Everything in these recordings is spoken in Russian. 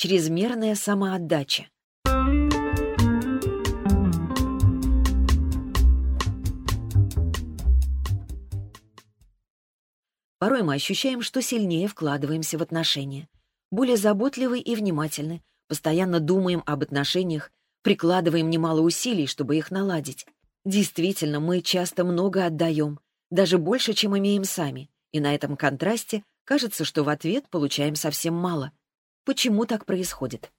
Чрезмерная самоотдача. Порой мы ощущаем, что сильнее вкладываемся в отношения. Более заботливы и внимательны, постоянно думаем об отношениях, прикладываем немало усилий, чтобы их наладить. Действительно, мы часто много отдаем, даже больше, чем имеем сами, и на этом контрасте кажется, что в ответ получаем совсем мало. Почему так происходит?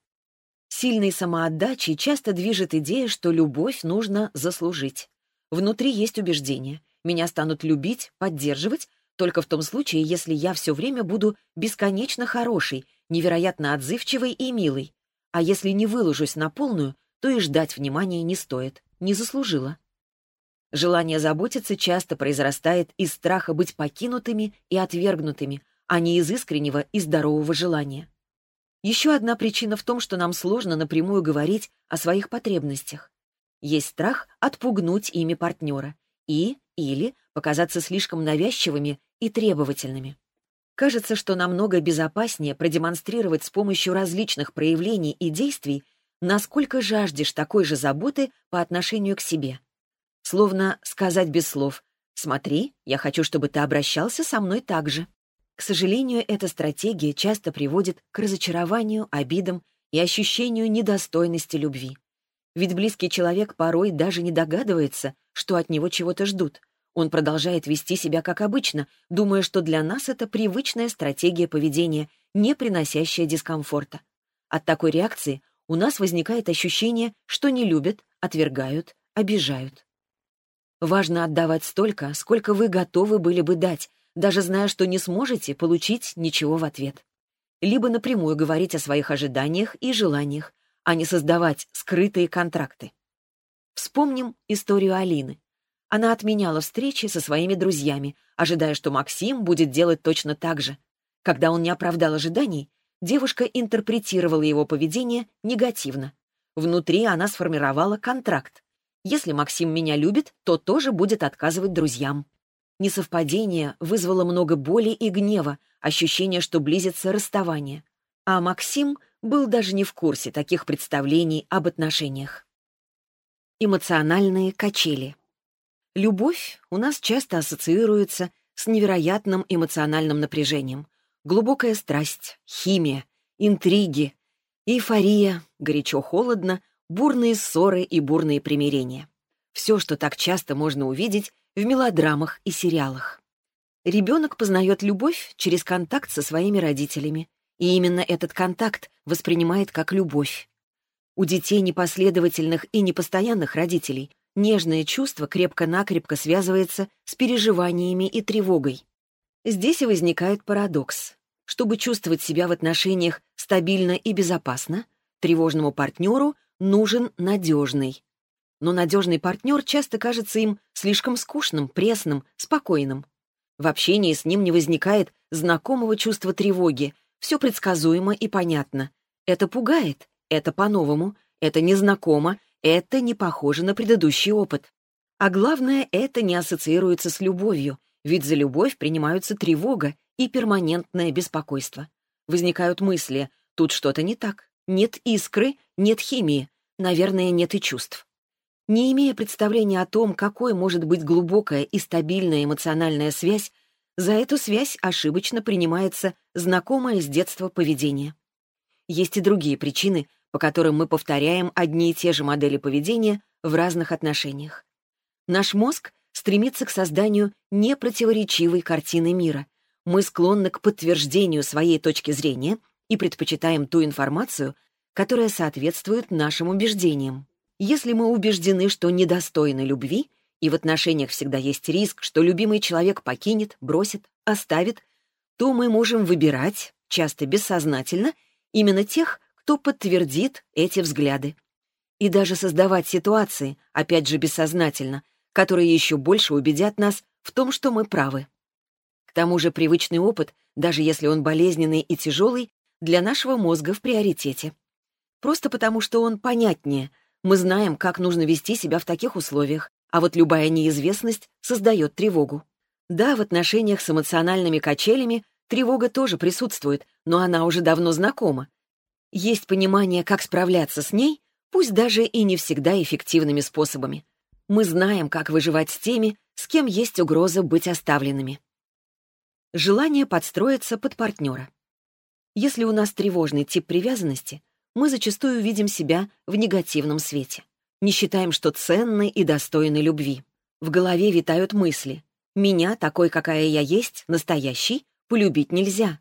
Сильной самоотдачей часто движет идея, что любовь нужно заслужить. Внутри есть убеждение. Меня станут любить, поддерживать, только в том случае, если я все время буду бесконечно хорошей, невероятно отзывчивой и милой. А если не выложусь на полную, то и ждать внимания не стоит, не заслужила. Желание заботиться часто произрастает из страха быть покинутыми и отвергнутыми, а не из искреннего и здорового желания. Еще одна причина в том, что нам сложно напрямую говорить о своих потребностях. Есть страх отпугнуть ими партнера и или показаться слишком навязчивыми и требовательными. Кажется, что намного безопаснее продемонстрировать с помощью различных проявлений и действий, насколько жаждешь такой же заботы по отношению к себе. Словно сказать без слов «Смотри, я хочу, чтобы ты обращался со мной так же». К сожалению, эта стратегия часто приводит к разочарованию, обидам и ощущению недостойности любви. Ведь близкий человек порой даже не догадывается, что от него чего-то ждут. Он продолжает вести себя как обычно, думая, что для нас это привычная стратегия поведения, не приносящая дискомфорта. От такой реакции у нас возникает ощущение, что не любят, отвергают, обижают. Важно отдавать столько, сколько вы готовы были бы дать, даже зная, что не сможете получить ничего в ответ. Либо напрямую говорить о своих ожиданиях и желаниях, а не создавать скрытые контракты. Вспомним историю Алины. Она отменяла встречи со своими друзьями, ожидая, что Максим будет делать точно так же. Когда он не оправдал ожиданий, девушка интерпретировала его поведение негативно. Внутри она сформировала контракт. Если Максим меня любит, то тоже будет отказывать друзьям. Несовпадение вызвало много боли и гнева, ощущение, что близится расставание. А Максим был даже не в курсе таких представлений об отношениях. Эмоциональные качели. Любовь у нас часто ассоциируется с невероятным эмоциональным напряжением. Глубокая страсть, химия, интриги, эйфория, горячо-холодно, бурные ссоры и бурные примирения. Все, что так часто можно увидеть в мелодрамах и сериалах. Ребенок познает любовь через контакт со своими родителями, и именно этот контакт воспринимает как любовь. У детей непоследовательных и непостоянных родителей Нежное чувство крепко-накрепко связывается с переживаниями и тревогой. Здесь и возникает парадокс. Чтобы чувствовать себя в отношениях стабильно и безопасно, тревожному партнеру нужен надежный. Но надежный партнер часто кажется им слишком скучным, пресным, спокойным. В общении с ним не возникает знакомого чувства тревоги, все предсказуемо и понятно. Это пугает, это по-новому, это незнакомо, это не похоже на предыдущий опыт. А главное, это не ассоциируется с любовью, ведь за любовь принимаются тревога и перманентное беспокойство. Возникают мысли, тут что-то не так. Нет искры, нет химии, наверное, нет и чувств. Не имея представления о том, какой может быть глубокая и стабильная эмоциональная связь, за эту связь ошибочно принимается знакомое с детства поведение. Есть и другие причины, по которым мы повторяем одни и те же модели поведения в разных отношениях. Наш мозг стремится к созданию непротиворечивой картины мира. Мы склонны к подтверждению своей точки зрения и предпочитаем ту информацию, которая соответствует нашим убеждениям. Если мы убеждены, что недостойны любви, и в отношениях всегда есть риск, что любимый человек покинет, бросит, оставит, то мы можем выбирать, часто бессознательно, именно тех, кто подтвердит эти взгляды. И даже создавать ситуации, опять же бессознательно, которые еще больше убедят нас в том, что мы правы. К тому же привычный опыт, даже если он болезненный и тяжелый, для нашего мозга в приоритете. Просто потому, что он понятнее. Мы знаем, как нужно вести себя в таких условиях, а вот любая неизвестность создает тревогу. Да, в отношениях с эмоциональными качелями тревога тоже присутствует, но она уже давно знакома. Есть понимание, как справляться с ней, пусть даже и не всегда эффективными способами. Мы знаем, как выживать с теми, с кем есть угроза быть оставленными. Желание подстроиться под партнера. Если у нас тревожный тип привязанности, мы зачастую видим себя в негативном свете. Не считаем, что ценны и достойны любви. В голове витают мысли. «Меня, такой, какая я есть, настоящий, полюбить нельзя».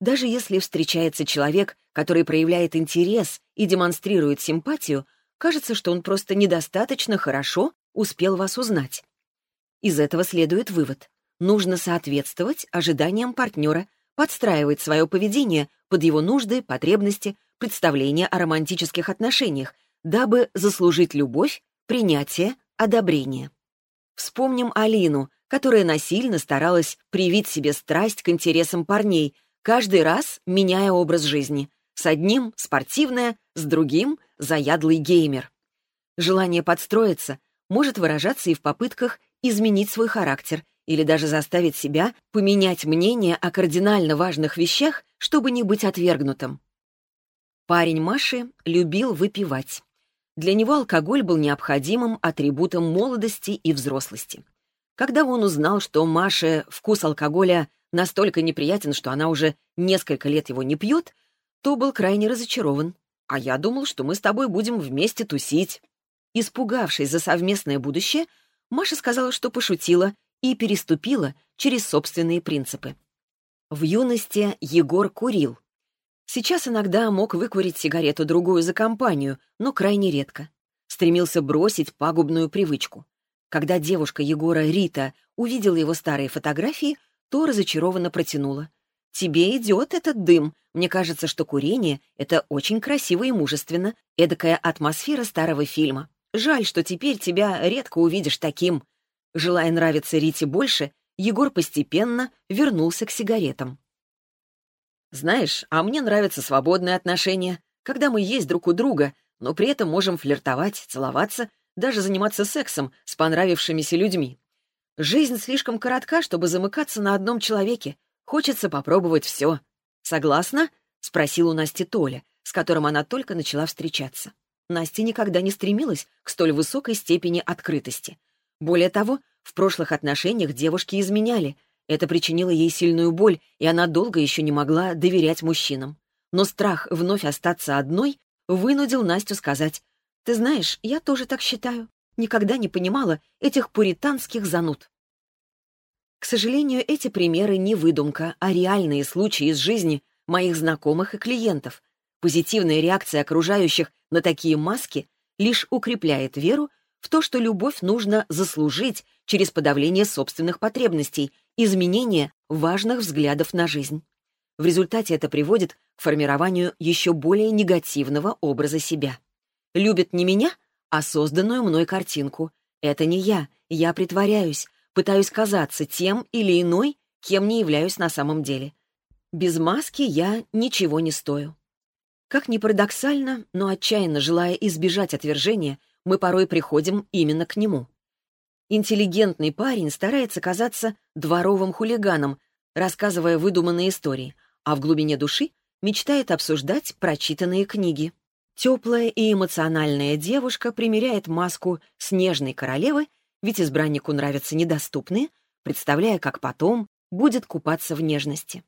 Даже если встречается человек, который проявляет интерес и демонстрирует симпатию, кажется, что он просто недостаточно хорошо успел вас узнать. Из этого следует вывод. Нужно соответствовать ожиданиям партнера, подстраивать свое поведение под его нужды, потребности, представления о романтических отношениях, дабы заслужить любовь, принятие, одобрение. Вспомним Алину, которая насильно старалась привить себе страсть к интересам парней, каждый раз меняя образ жизни. С одним — спортивная, с другим — заядлый геймер. Желание подстроиться может выражаться и в попытках изменить свой характер или даже заставить себя поменять мнение о кардинально важных вещах, чтобы не быть отвергнутым. Парень Маши любил выпивать. Для него алкоголь был необходимым атрибутом молодости и взрослости. Когда он узнал, что Маше вкус алкоголя настолько неприятен, что она уже несколько лет его не пьет, то был крайне разочарован. «А я думал, что мы с тобой будем вместе тусить». Испугавшись за совместное будущее, Маша сказала, что пошутила и переступила через собственные принципы. В юности Егор курил, Сейчас иногда мог выкурить сигарету-другую за компанию, но крайне редко. Стремился бросить пагубную привычку. Когда девушка Егора Рита увидела его старые фотографии, то разочарованно протянула. «Тебе идет этот дым. Мне кажется, что курение — это очень красиво и мужественно, эдакая атмосфера старого фильма. Жаль, что теперь тебя редко увидишь таким». Желая нравиться Рите больше, Егор постепенно вернулся к сигаретам. Знаешь, а мне нравятся свободные отношения, когда мы есть друг у друга, но при этом можем флиртовать, целоваться, даже заниматься сексом с понравившимися людьми. Жизнь слишком коротка, чтобы замыкаться на одном человеке. Хочется попробовать все. Согласна? Спросил у Насти Толя, с которым она только начала встречаться. Настя никогда не стремилась к столь высокой степени открытости. Более того, в прошлых отношениях девушки изменяли — это причинило ей сильную боль, и она долго еще не могла доверять мужчинам. Но страх вновь остаться одной вынудил Настю сказать, «Ты знаешь, я тоже так считаю. Никогда не понимала этих пуританских зануд». К сожалению, эти примеры не выдумка, а реальные случаи из жизни моих знакомых и клиентов. Позитивная реакция окружающих на такие маски лишь укрепляет веру в то, что любовь нужно заслужить через подавление собственных потребностей изменение важных взглядов на жизнь. В результате это приводит к формированию еще более негативного образа себя. Любит не меня, а созданную мной картинку. Это не я, я притворяюсь, пытаюсь казаться тем или иной, кем не являюсь на самом деле. Без маски я ничего не стою. Как ни парадоксально, но отчаянно желая избежать отвержения, мы порой приходим именно к нему. Интеллигентный парень старается казаться дворовым хулиганом, рассказывая выдуманные истории, а в глубине души мечтает обсуждать прочитанные книги. Теплая и эмоциональная девушка примеряет маску снежной королевы, ведь избраннику нравятся недоступные, представляя, как потом будет купаться в нежности.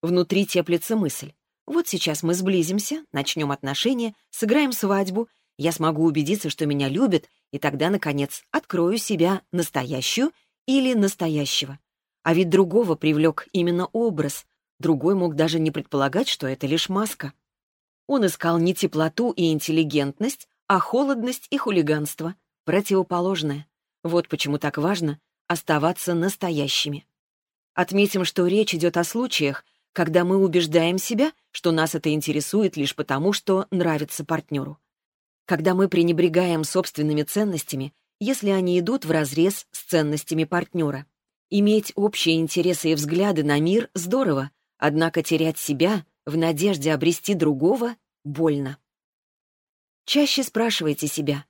Внутри теплится мысль. Вот сейчас мы сблизимся, начнем отношения, сыграем свадьбу, я смогу убедиться, что меня любят, и тогда, наконец, открою себя настоящую или настоящего. А ведь другого привлек именно образ. Другой мог даже не предполагать, что это лишь маска. Он искал не теплоту и интеллигентность, а холодность и хулиганство, противоположное. Вот почему так важно оставаться настоящими. Отметим, что речь идет о случаях, когда мы убеждаем себя, что нас это интересует лишь потому, что нравится партнеру когда мы пренебрегаем собственными ценностями, если они идут вразрез с ценностями партнера. Иметь общие интересы и взгляды на мир здорово, однако терять себя в надежде обрести другого больно. Чаще спрашивайте себя,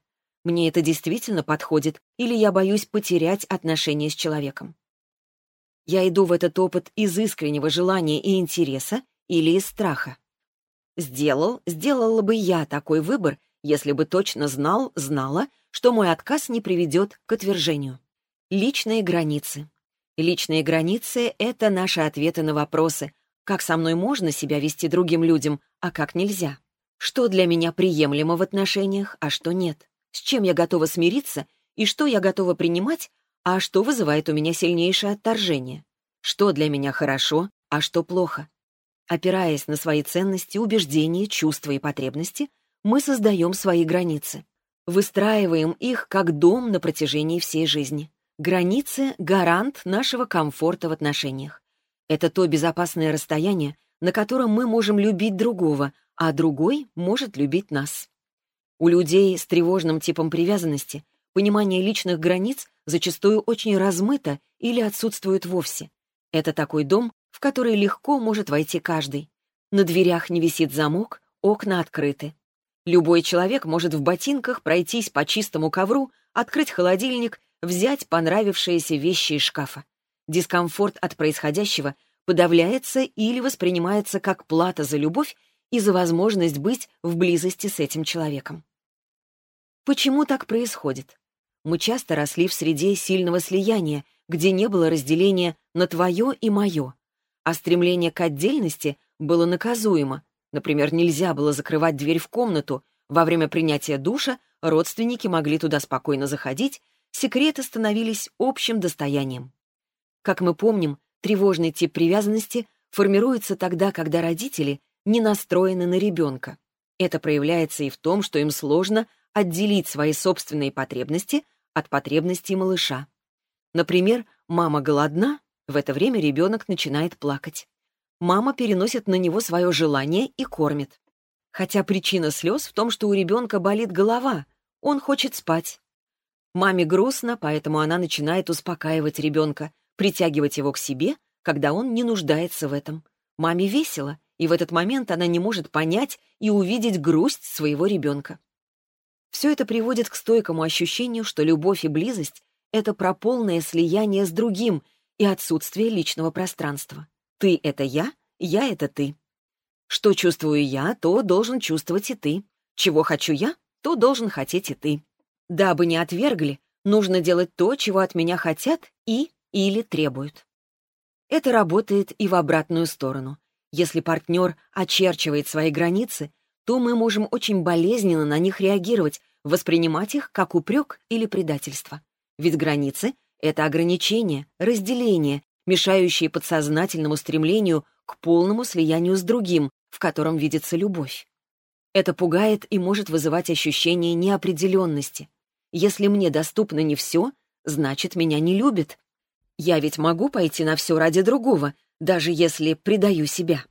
мне это действительно подходит или я боюсь потерять отношения с человеком. Я иду в этот опыт из искреннего желания и интереса или из страха. Сделал, сделала бы я такой выбор, если бы точно знал, знала, что мой отказ не приведет к отвержению. Личные границы. Личные границы — это наши ответы на вопросы, как со мной можно себя вести другим людям, а как нельзя. Что для меня приемлемо в отношениях, а что нет. С чем я готова смириться и что я готова принимать, а что вызывает у меня сильнейшее отторжение. Что для меня хорошо, а что плохо. Опираясь на свои ценности, убеждения, чувства и потребности, мы создаем свои границы. Выстраиваем их как дом на протяжении всей жизни. Границы — гарант нашего комфорта в отношениях. Это то безопасное расстояние, на котором мы можем любить другого, а другой может любить нас. У людей с тревожным типом привязанности понимание личных границ зачастую очень размыто или отсутствует вовсе. Это такой дом, в который легко может войти каждый. На дверях не висит замок, окна открыты. Любой человек может в ботинках пройтись по чистому ковру, открыть холодильник взять понравившиеся вещи из шкафа. Дискомфорт от происходящего подавляется или воспринимается как плата за любовь и за возможность быть в близости с этим человеком. Почему так происходит? Мы часто росли в среде сильного слияния, где не было разделения на твое и мое, а стремление к отдельности было наказуемо. Например, нельзя было закрывать дверь в комнату, во время принятия душа родственники могли туда спокойно заходить, секреты становились общим достоянием. Как мы помним, тревожный тип привязанности формируется тогда, когда родители не настроены на ребенка. Это проявляется и в том, что им сложно отделить свои собственные потребности от потребностей малыша. Например, мама голодна, в это время ребенок начинает плакать. Мама переносит на него свое желание и кормит. Хотя причина слез в том, что у ребенка болит голова, он хочет спать. Маме грустно, поэтому она начинает успокаивать ребенка, притягивать его к себе, когда он не нуждается в этом. Маме весело, и в этот момент она не может понять и увидеть грусть своего ребенка. Все это приводит к стойкому ощущению, что любовь и близость — это про полное слияние с другим и отсутствие личного пространства. Ты — это я, я — это ты. Что чувствую я, то должен чувствовать и ты. Чего хочу я, то должен хотеть и ты. Дабы не отвергли, нужно делать то, чего от меня хотят и или требуют. Это работает и в обратную сторону. Если партнер очерчивает свои границы, то мы можем очень болезненно на них реагировать, воспринимать их как упрек или предательство. Ведь границы — это ограничения, разделения, мешающие подсознательному стремлению к полному слиянию с другим, в котором видится любовь. Это пугает и может вызывать ощущение неопределенности, если мне доступно не все, значит, меня не любят. Я ведь могу пойти на все ради другого, даже если предаю себя.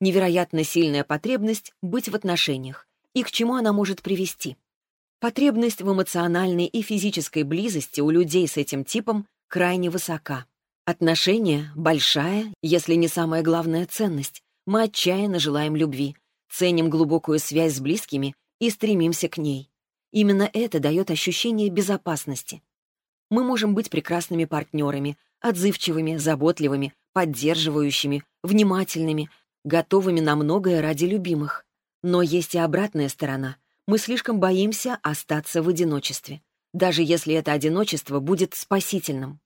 Невероятно сильная потребность быть в отношениях. И к чему она может привести? Потребность в эмоциональной и физической близости у людей с этим типом крайне высока. Отношения — большая, если не самая главная ценность. Мы отчаянно желаем любви, ценим глубокую связь с близкими и стремимся к ней. Именно это дает ощущение безопасности. Мы можем быть прекрасными партнерами, отзывчивыми, заботливыми, поддерживающими, внимательными, готовыми на многое ради любимых. Но есть и обратная сторона. Мы слишком боимся остаться в одиночестве, даже если это одиночество будет спасительным.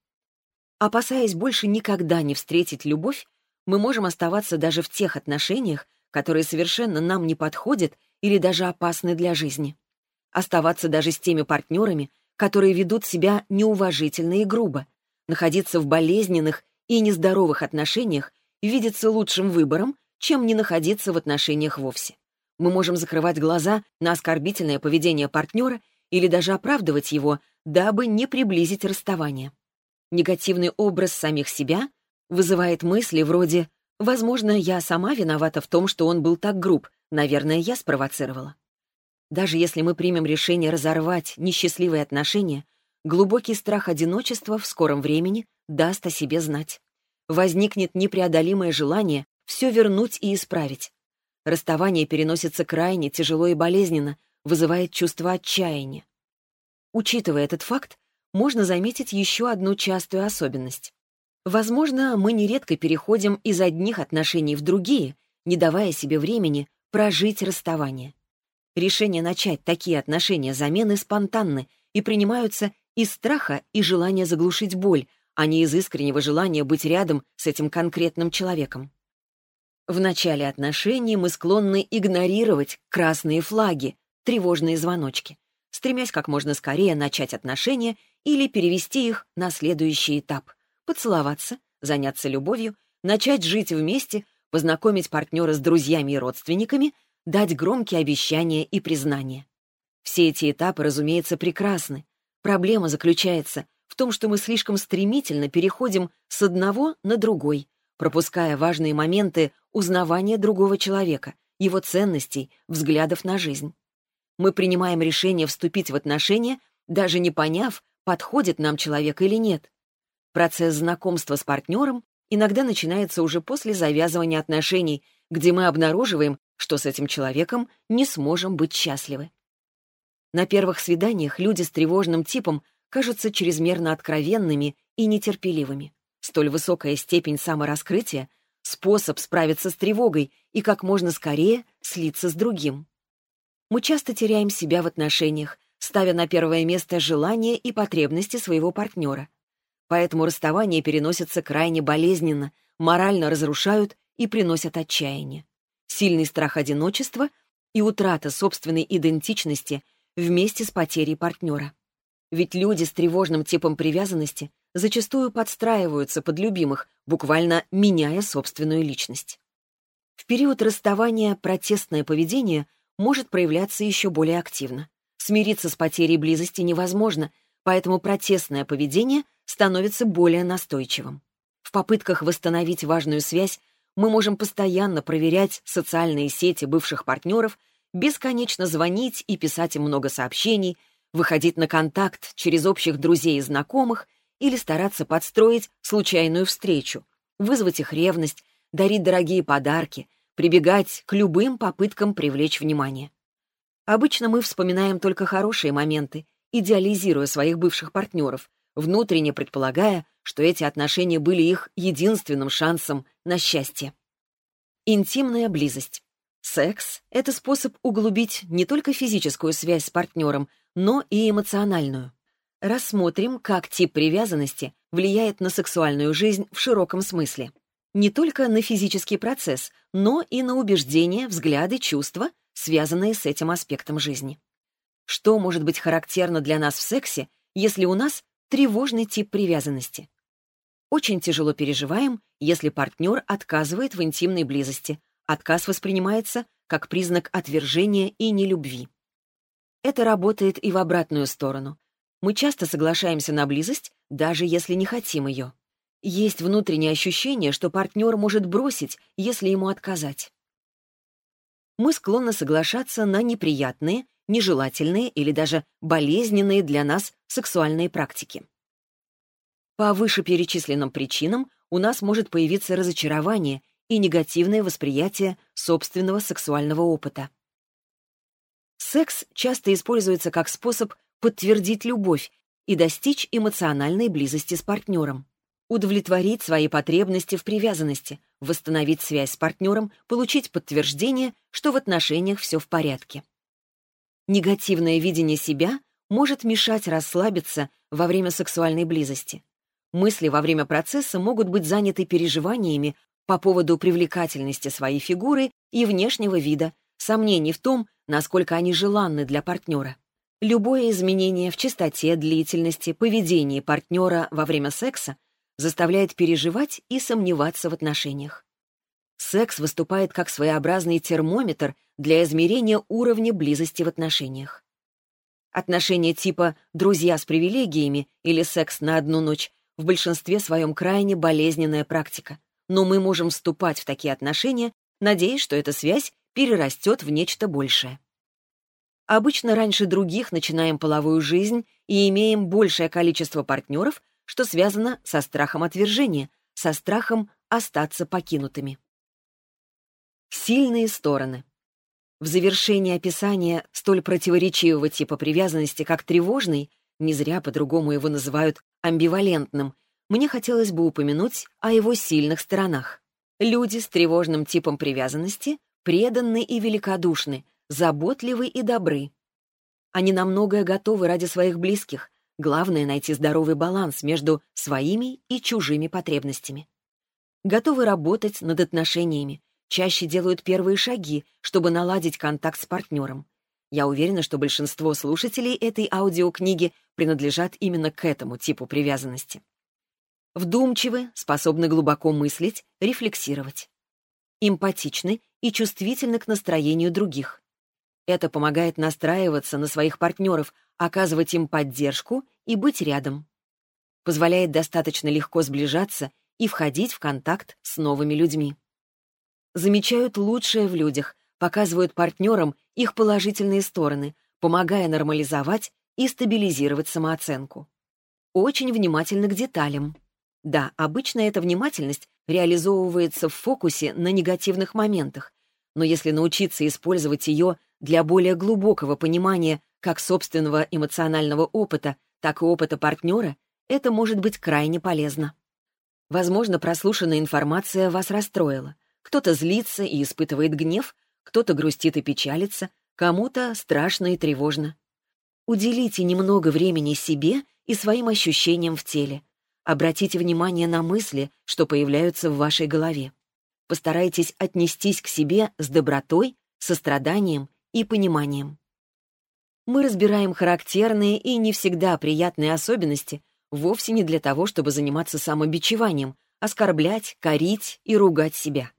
Опасаясь больше никогда не встретить любовь, мы можем оставаться даже в тех отношениях, которые совершенно нам не подходят или даже опасны для жизни оставаться даже с теми партнерами, которые ведут себя неуважительно и грубо, находиться в болезненных и нездоровых отношениях видится лучшим выбором, чем не находиться в отношениях вовсе. Мы можем закрывать глаза на оскорбительное поведение партнера или даже оправдывать его, дабы не приблизить расставание. Негативный образ самих себя вызывает мысли вроде «Возможно, я сама виновата в том, что он был так груб, наверное, я спровоцировала». Даже если мы примем решение разорвать несчастливые отношения, глубокий страх одиночества в скором времени даст о себе знать. Возникнет непреодолимое желание все вернуть и исправить. Расставание переносится крайне тяжело и болезненно, вызывает чувство отчаяния. Учитывая этот факт, можно заметить еще одну частую особенность. Возможно, мы нередко переходим из одних отношений в другие, не давая себе времени прожить расставание. Решения начать такие отношения замены спонтанны и принимаются из страха и желания заглушить боль, а не из искреннего желания быть рядом с этим конкретным человеком. В начале отношений мы склонны игнорировать красные флаги, тревожные звоночки, стремясь как можно скорее начать отношения или перевести их на следующий этап — поцеловаться, заняться любовью, начать жить вместе, познакомить партнера с друзьями и родственниками, дать громкие обещания и признания. Все эти этапы, разумеется, прекрасны. Проблема заключается в том, что мы слишком стремительно переходим с одного на другой, пропуская важные моменты узнавания другого человека, его ценностей, взглядов на жизнь. Мы принимаем решение вступить в отношения, даже не поняв, подходит нам человек или нет. Процесс знакомства с партнером иногда начинается уже после завязывания отношений, где мы обнаруживаем, что с этим человеком не сможем быть счастливы. На первых свиданиях люди с тревожным типом кажутся чрезмерно откровенными и нетерпеливыми. Столь высокая степень самораскрытия — способ справиться с тревогой и как можно скорее слиться с другим. Мы часто теряем себя в отношениях, ставя на первое место желания и потребности своего партнера. Поэтому расставания переносятся крайне болезненно, морально разрушают и приносят отчаяние. Сильный страх одиночества и утрата собственной идентичности вместе с потерей партнера. Ведь люди с тревожным типом привязанности зачастую подстраиваются под любимых, буквально меняя собственную личность. В период расставания протестное поведение может проявляться еще более активно. Смириться с потерей близости невозможно, поэтому протестное поведение становится более настойчивым. В попытках восстановить важную связь мы можем постоянно проверять социальные сети бывших партнеров, бесконечно звонить и писать им много сообщений, выходить на контакт через общих друзей и знакомых — или стараться подстроить случайную встречу, вызвать их ревность, дарить дорогие подарки, прибегать к любым попыткам привлечь внимание. Обычно мы вспоминаем только хорошие моменты, идеализируя своих бывших партнеров, внутренне предполагая, что эти отношения были их единственным шансом на счастье. Интимная близость. Секс — это способ углубить не только физическую связь с партнером, но и эмоциональную. Рассмотрим, как тип привязанности влияет на сексуальную жизнь в широком смысле. Не только на физический процесс, но и на убеждения, взгляды, чувства, связанные с этим аспектом жизни. Что может быть характерно для нас в сексе, если у нас тревожный тип привязанности? Очень тяжело переживаем, если партнер отказывает в интимной близости. Отказ воспринимается как признак отвержения и нелюбви. Это работает и в обратную сторону. Мы часто соглашаемся на близость, даже если не хотим ее. Есть внутреннее ощущение, что партнер может бросить, если ему отказать. Мы склонны соглашаться на неприятные, нежелательные или даже болезненные для нас сексуальные практики. По вышеперечисленным причинам у нас может появиться разочарование и негативное восприятие собственного сексуального опыта. Секс часто используется как способ подтвердить любовь и достичь эмоциональной близости с партнером. Удовлетворить свои потребности в привязанности, восстановить связь с партнером, получить подтверждение, что в отношениях все в порядке. Негативное видение себя может мешать расслабиться во время сексуальной близости. Мысли во время процесса могут быть заняты переживаниями по поводу привлекательности своей фигуры и внешнего вида, сомнений в том, насколько они желанны для партнера. Любое изменение в частоте, длительности, поведении партнера во время секса заставляет переживать и сомневаться в отношениях. Секс выступает как своеобразный термометр для измерения уровня близости в отношениях. Отношения типа «друзья с привилегиями» или «секс на одну ночь» в большинстве своем крайне болезненная практика, но мы можем вступать в такие отношения, надеясь, что эта связь перерастет в нечто большее. Обычно раньше других начинаем половую жизнь и имеем большее количество партнеров, что связано со страхом отвержения, со страхом остаться покинутыми. Сильные стороны. В завершении описания столь противоречивого типа привязанности, как тревожный, не зря по-другому его называют амбивалентным, мне хотелось бы упомянуть о его сильных сторонах. Люди с тревожным типом привязанности преданны и великодушны, заботливы и добры. Они на многое готовы ради своих близких. Главное — найти здоровый баланс между своими и чужими потребностями. Готовы работать над отношениями, чаще делают первые шаги, чтобы наладить контакт с партнером. Я уверена, что большинство слушателей этой аудиокниги принадлежат именно к этому типу привязанности. Вдумчивы, способны глубоко мыслить, рефлексировать. Эмпатичны и чувствительны к настроению других. Это помогает настраиваться на своих партнеров, оказывать им поддержку и быть рядом. Позволяет достаточно легко сближаться и входить в контакт с новыми людьми. Замечают лучшее в людях, показывают партнерам их положительные стороны, помогая нормализовать и стабилизировать самооценку. Очень внимательны к деталям. Да, обычно эта внимательность реализовывается в фокусе на негативных моментах, но если научиться использовать ее для более глубокого понимания как собственного эмоционального опыта, так и опыта партнера, это может быть крайне полезно. Возможно, прослушанная информация вас расстроила. Кто-то злится и испытывает гнев, кто-то грустит и печалится, кому-то страшно и тревожно. Уделите немного времени себе и своим ощущениям в теле. Обратите внимание на мысли, что появляются в вашей голове. Постарайтесь отнестись к себе с добротой, состраданием и пониманием. Мы разбираем характерные и не всегда приятные особенности вовсе не для того, чтобы заниматься самобичеванием, оскорблять, корить и ругать себя,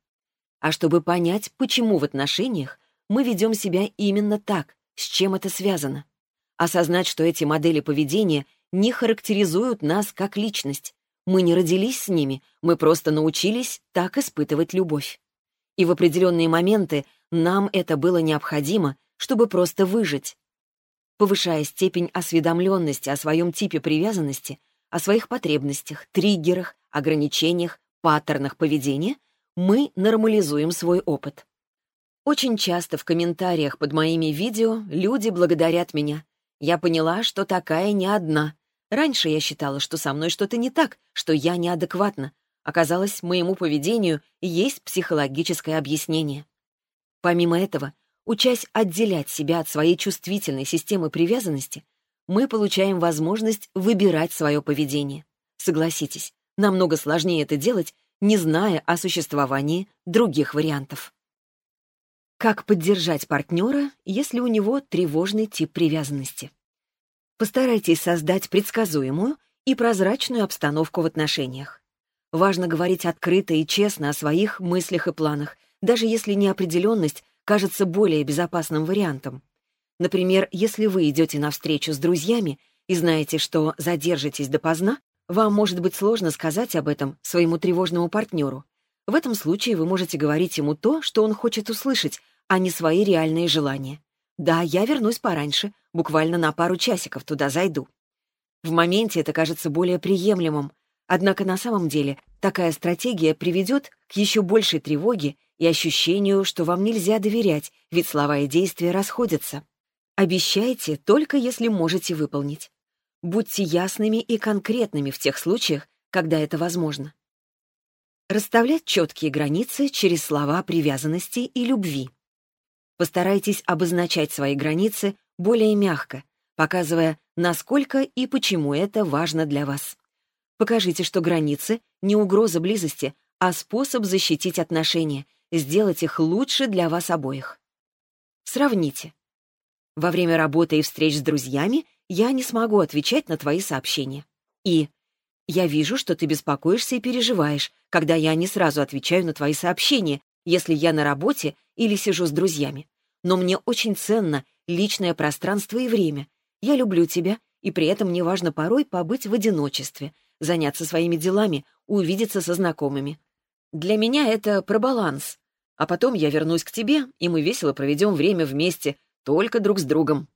а чтобы понять, почему в отношениях мы ведем себя именно так, с чем это связано. Осознать, что эти модели поведения не характеризуют нас как личность. Мы не родились с ними, мы просто научились так испытывать любовь. И в определенные моменты нам это было необходимо, чтобы просто выжить. Повышая степень осведомленности о своем типе привязанности, о своих потребностях, триггерах, ограничениях, паттернах поведения, мы нормализуем свой опыт. Очень часто в комментариях под моими видео люди благодарят меня. Я поняла, что такая не одна. Раньше я считала, что со мной что-то не так, что я неадекватна. Оказалось, моему поведению есть психологическое объяснение. Помимо этого, учась отделять себя от своей чувствительной системы привязанности, мы получаем возможность выбирать свое поведение. Согласитесь, намного сложнее это делать, не зная о существовании других вариантов. Как поддержать партнера, если у него тревожный тип привязанности? Постарайтесь создать предсказуемую и прозрачную обстановку в отношениях. Важно говорить открыто и честно о своих мыслях и планах, даже если неопределенность кажется более безопасным вариантом. Например, если вы идете на встречу с друзьями и знаете, что задержитесь допоздна, вам может быть сложно сказать об этом своему тревожному партнеру. В этом случае вы можете говорить ему то, что он хочет услышать, а не свои реальные желания. Да, я вернусь пораньше, буквально на пару часиков туда зайду. В моменте это кажется более приемлемым, однако на самом деле такая стратегия приведет к еще большей тревоге и ощущению, что вам нельзя доверять, ведь слова и действия расходятся. Обещайте только если можете выполнить. Будьте ясными и конкретными в тех случаях, когда это возможно. Расставлять четкие границы через слова привязанности и любви. Постарайтесь обозначать свои границы более мягко, показывая, насколько и почему это важно для вас. Покажите, что границы — не угроза близости, а способ защитить отношения сделать их лучше для вас обоих. Сравните. Во время работы и встреч с друзьями я не смогу отвечать на твои сообщения. И я вижу, что ты беспокоишься и переживаешь, когда я не сразу отвечаю на твои сообщения, если я на работе или сижу с друзьями. Но мне очень ценно личное пространство и время. Я люблю тебя, и при этом мне важно порой побыть в одиночестве, заняться своими делами, увидеться со знакомыми. Для меня это про баланс, а потом я вернусь к тебе, и мы весело проведем время вместе, только друг с другом.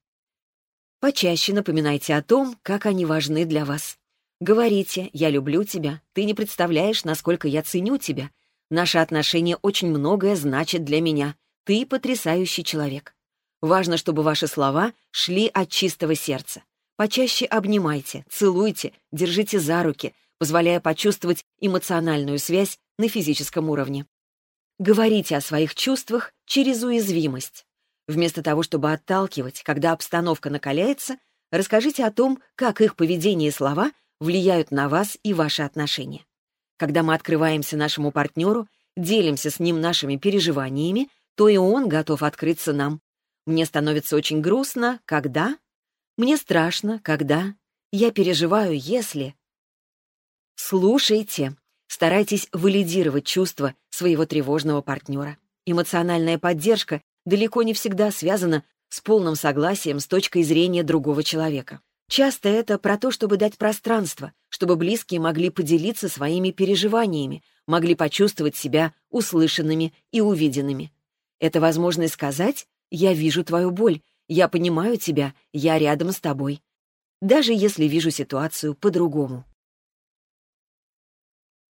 Почаще напоминайте о том, как они важны для вас. Говорите «я люблю тебя», «ты не представляешь, насколько я ценю тебя», «наши отношения очень многое значат для меня», «ты потрясающий человек». Важно, чтобы ваши слова шли от чистого сердца. Почаще обнимайте, целуйте, держите за руки, позволяя почувствовать эмоциональную связь на физическом уровне. Говорите о своих чувствах через уязвимость. Вместо того, чтобы отталкивать, когда обстановка накаляется, расскажите о том, как их поведение и слова влияют на вас и ваши отношения. Когда мы открываемся нашему партнеру, делимся с ним нашими переживаниями, то и он готов открыться нам. Мне становится очень грустно, когда... Мне страшно, когда... Я переживаю, если... Слушайте. Старайтесь валидировать чувства своего тревожного партнера. Эмоциональная поддержка далеко не всегда связана с полным согласием с точкой зрения другого человека. Часто это про то, чтобы дать пространство, чтобы близкие могли поделиться своими переживаниями, могли почувствовать себя услышанными и увиденными. Это возможность сказать «Я вижу твою боль, я понимаю тебя, я рядом с тобой», даже если вижу ситуацию по-другому.